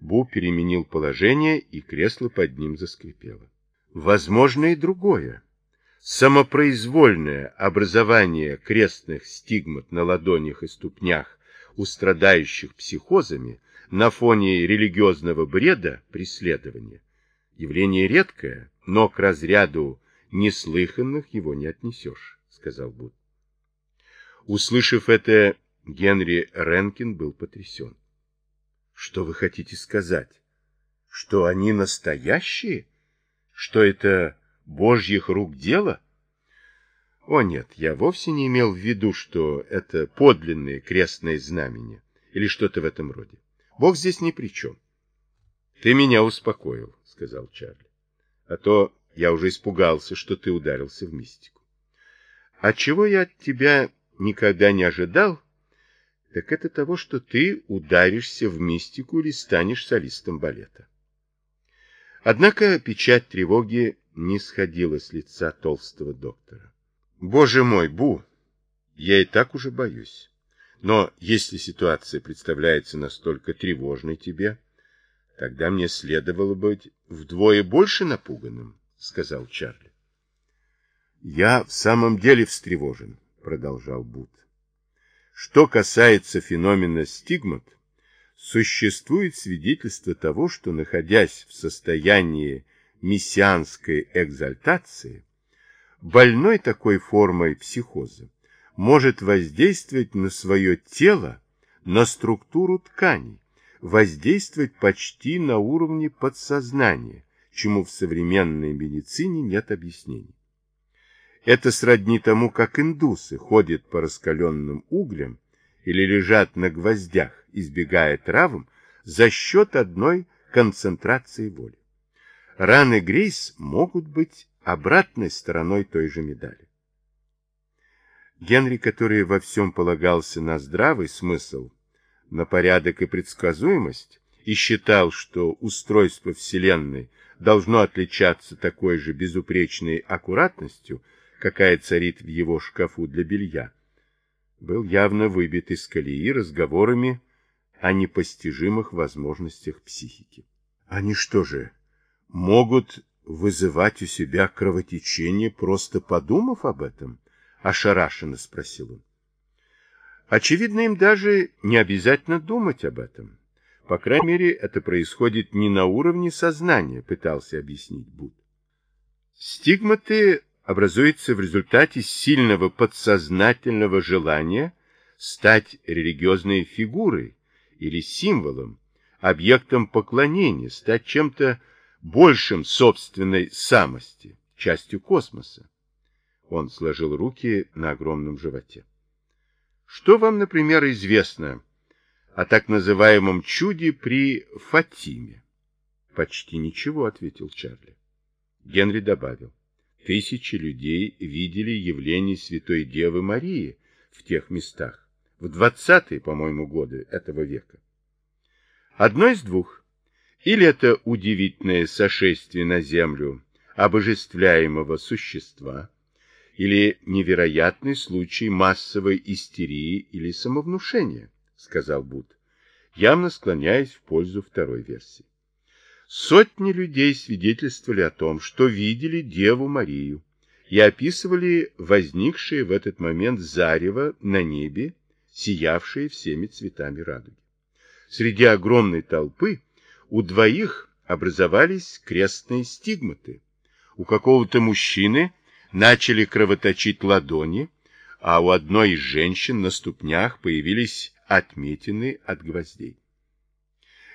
Бу переменил положение, и кресло под ним заскрипело. Возможно и другое. Самопроизвольное образование крестных стигмат на ладонях и ступнях у страдающих психозами на фоне религиозного бреда преследования. Явление редкое, но к разряду неслыханных его не отнесешь, сказал Буд. Услышав это, Генри Ренкин был потрясен. Что вы хотите сказать? Что они настоящие? Что это божьих рук дело? О нет, я вовсе не имел в виду, что это подлинные крестные знамения или что-то в этом роде. Бог здесь ни при чем. Ты меня успокоил, сказал Чарли. А то я уже испугался, что ты ударился в мистику. А чего я от тебя никогда не ожидал, так это того, что ты ударишься в мистику или станешь солистом балета. Однако печать тревоги не сходила с лица толстого доктора. Боже мой, Бу, я и так уже боюсь. Но если ситуация представляется настолько тревожной тебе, тогда мне следовало быть вдвое больше напуганным, сказал Чарли. Я в самом деле встревожен, продолжал Бут. Что касается феномена стигмат, существует свидетельство того, что, находясь в состоянии мессианской экзальтации, больной такой формой психоза может воздействовать на свое тело, на структуру тканей, воздействовать почти на уровне подсознания, чему в современной медицине нет объяснений. Это сродни тому, как индусы ходят по раскаленным углям или лежат на гвоздях, избегая травм, за счет одной концентрации воли. Раны Грейс могут быть обратной стороной той же медали. Генри, который во всем полагался на здравый смысл, на порядок и предсказуемость, и считал, что устройство Вселенной должно отличаться такой же безупречной аккуратностью, какая царит в его шкафу для белья, был явно выбит из колеи разговорами о непостижимых возможностях психики. Они что же, могут вызывать у себя кровотечение, просто подумав об этом? Ошарашенно спросил он. Очевидно, им даже не обязательно думать об этом. По крайней мере, это происходит не на уровне сознания, пытался объяснить Буд. Стигматы образуется в результате сильного подсознательного желания стать религиозной фигурой или символом, объектом поклонения, стать чем-то большим собственной самости, частью космоса. Он сложил руки на огромном животе. Что вам, например, известно о так называемом чуде при Фатиме? Почти ничего, ответил Чарли. Генри добавил. Тысячи людей видели явление Святой Девы Марии в тех местах, в двадцатые, по-моему, годы этого века. Одно из двух. Или это удивительное сошествие на землю обожествляемого существа, или невероятный случай массовой истерии или самовнушения, сказал Буд, явно склоняясь в пользу второй версии. Сотни людей свидетельствовали о том, что видели Деву Марию и описывали возникшее в этот момент зарево на небе, сиявшее всеми цветами радуги. Среди огромной толпы у двоих образовались крестные стигматы. У какого-то мужчины начали кровоточить ладони, а у одной из женщин на ступнях появились отметины от гвоздей.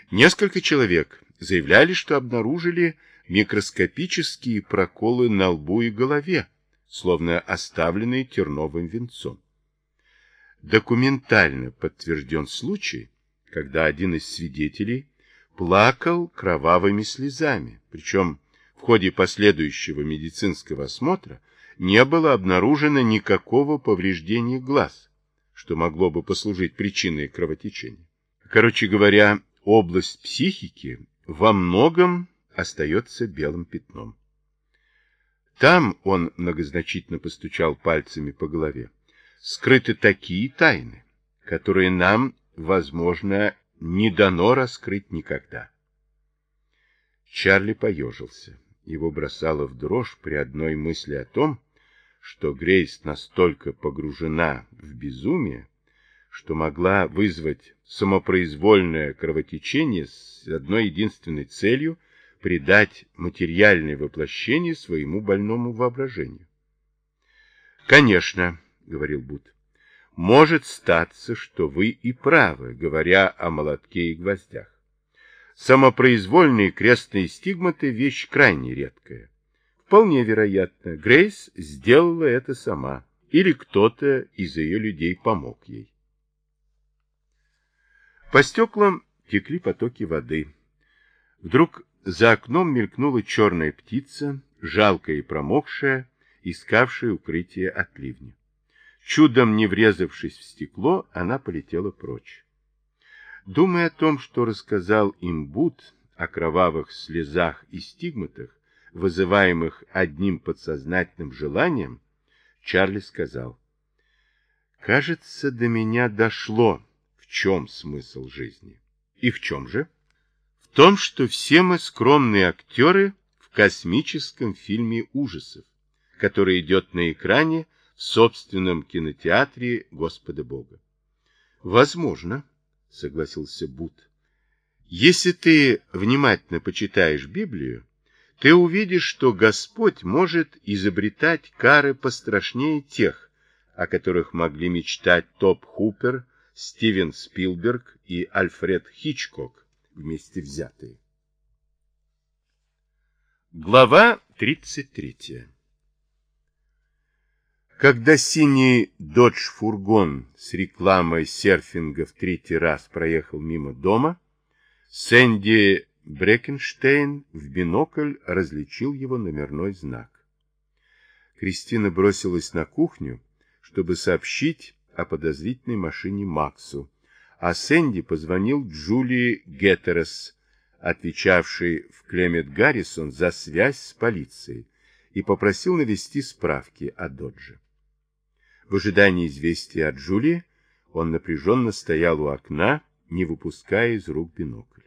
Несколько человек заявляли, что обнаружили микроскопические проколы на лбу и голове, словно оставленные терновым венцом. Документально подтвержден случай, когда один из свидетелей плакал кровавыми слезами, причем в ходе последующего медицинского осмотра не было обнаружено никакого повреждения глаз, что могло бы послужить причиной кровотечения. Короче говоря, область психики во многом остается белым пятном. Там, он многозначительно постучал пальцами по голове, скрыты такие тайны, которые нам, возможно, не дано раскрыть никогда. Чарли поежился. Его бросало в дрожь при одной мысли о том, что Грейс настолько погружена в безумие, что могла вызвать самопроизвольное кровотечение с одной единственной целью придать материальное воплощение своему больному воображению. «Конечно», — говорил Бут, — «может статься, что вы и правы, говоря о молотке и гвоздях. Самопроизвольные крестные стигматы — вещь крайне редкая. Вполне вероятно, Грейс сделала это сама, или кто-то из ее людей помог ей. По стеклам текли потоки воды. Вдруг за окном мелькнула черная птица, жалкая и промокшая, искавшая укрытие от ливня. Чудом не врезавшись в стекло, она полетела прочь. Думая о том, что рассказал им Буд о кровавых слезах и стигматах, вызываемых одним подсознательным желанием, Чарли сказал, «Кажется, до меня дошло, чем смысл жизни. И в чем же? В том, что все мы скромные актеры в космическом фильме ужасов, который идет на экране в собственном кинотеатре Господа Бога. Возможно, согласился Бут. Если ты внимательно почитаешь Библию, ты увидишь, что Господь может изобретать кары пострашнее тех, о которых могли мечтать Топ Хупер, Стивен Спилберг и Альфред Хичкок вместе взятые. Глава 33 Когда синий додж-фургон с рекламой серфинга в третий раз проехал мимо дома, Сэнди Брекенштейн в бинокль различил его номерной знак. Кристина бросилась на кухню, чтобы сообщить о подозрительной машине Максу, а Сэнди позвонил Джулии Геттерес, отвечавшей в Клемет Гаррисон за связь с полицией, и попросил навести справки о Додже. В ожидании известия от Джулии он напряженно стоял у окна, не выпуская из рук бинокль.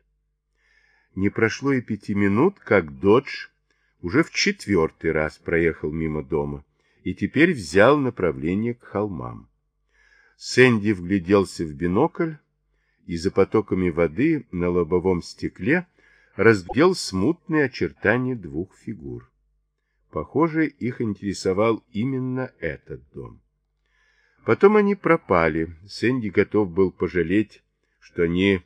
Не прошло и пяти минут, как Додж уже в четвертый раз проехал мимо дома и теперь взял направление к холмам. Сэнди вгляделся в бинокль и за потоками воды на лобовом стекле разглядел смутные очертания двух фигур. Похоже, их интересовал именно этот дом. Потом они пропали. Сэнди готов был пожалеть, что они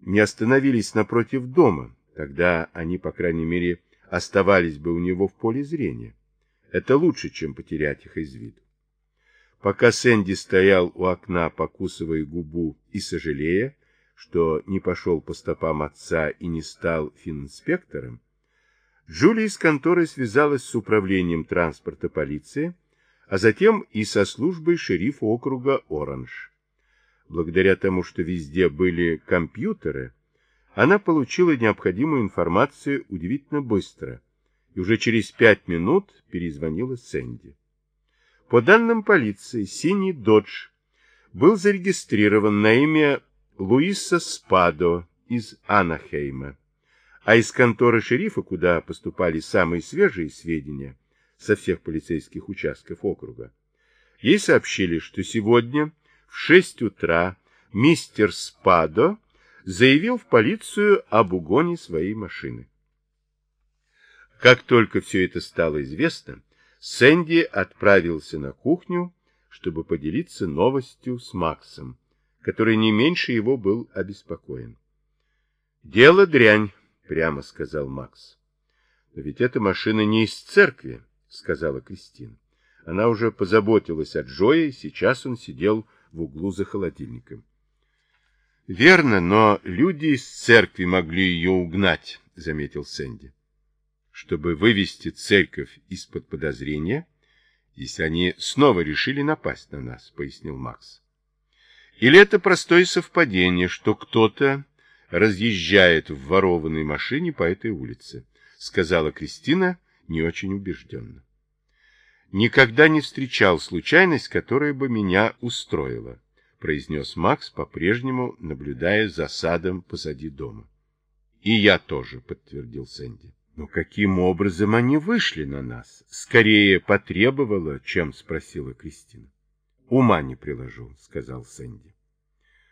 не остановились напротив дома, тогда они, по крайней мере, оставались бы у него в поле зрения. Это лучше, чем потерять их из виду. Пока Сэнди стоял у окна, покусывая губу и сожалея, что не пошел по стопам отца и не стал фининспектором, Джулия из конторы связалась с управлением транспорта полиции, а затем и со службой шерифа округа Оранж. Благодаря тому, что везде были компьютеры, она получила необходимую информацию удивительно быстро и уже через пять минут перезвонила Сэнди. По данным полиции, синий «Додж» был зарегистрирован на имя Луиса Спадо из Анахейма, а из конторы шерифа, куда поступали самые свежие сведения со всех полицейских участков округа, ей сообщили, что сегодня в шесть утра мистер Спадо заявил в полицию об угоне своей машины. Как только все это стало известно, Сэнди отправился на кухню, чтобы поделиться новостью с Максом, который не меньше его был обеспокоен. «Дело дрянь», — прямо сказал Макс. «Но ведь эта машина не из церкви», — сказала Кристина. Она уже позаботилась о Джое, и сейчас он сидел в углу за холодильником. Верно, но люди из церкви могли ее угнать, заметил Сэнди. Чтобы вывести церковь из-под подозрения, если они снова решили напасть на нас, пояснил Макс. Или это простое совпадение, что кто-то разъезжает в ворованной машине по этой улице, сказала Кристина не очень убежденно. Никогда не встречал случайность, которая бы меня устроила произнес Макс, по-прежнему наблюдая за садом позади дома. И я тоже, подтвердил Сэнди. Но каким образом они вышли на нас? Скорее потребовала, чем спросила Кристина. Ума не приложу, сказал Сэнди.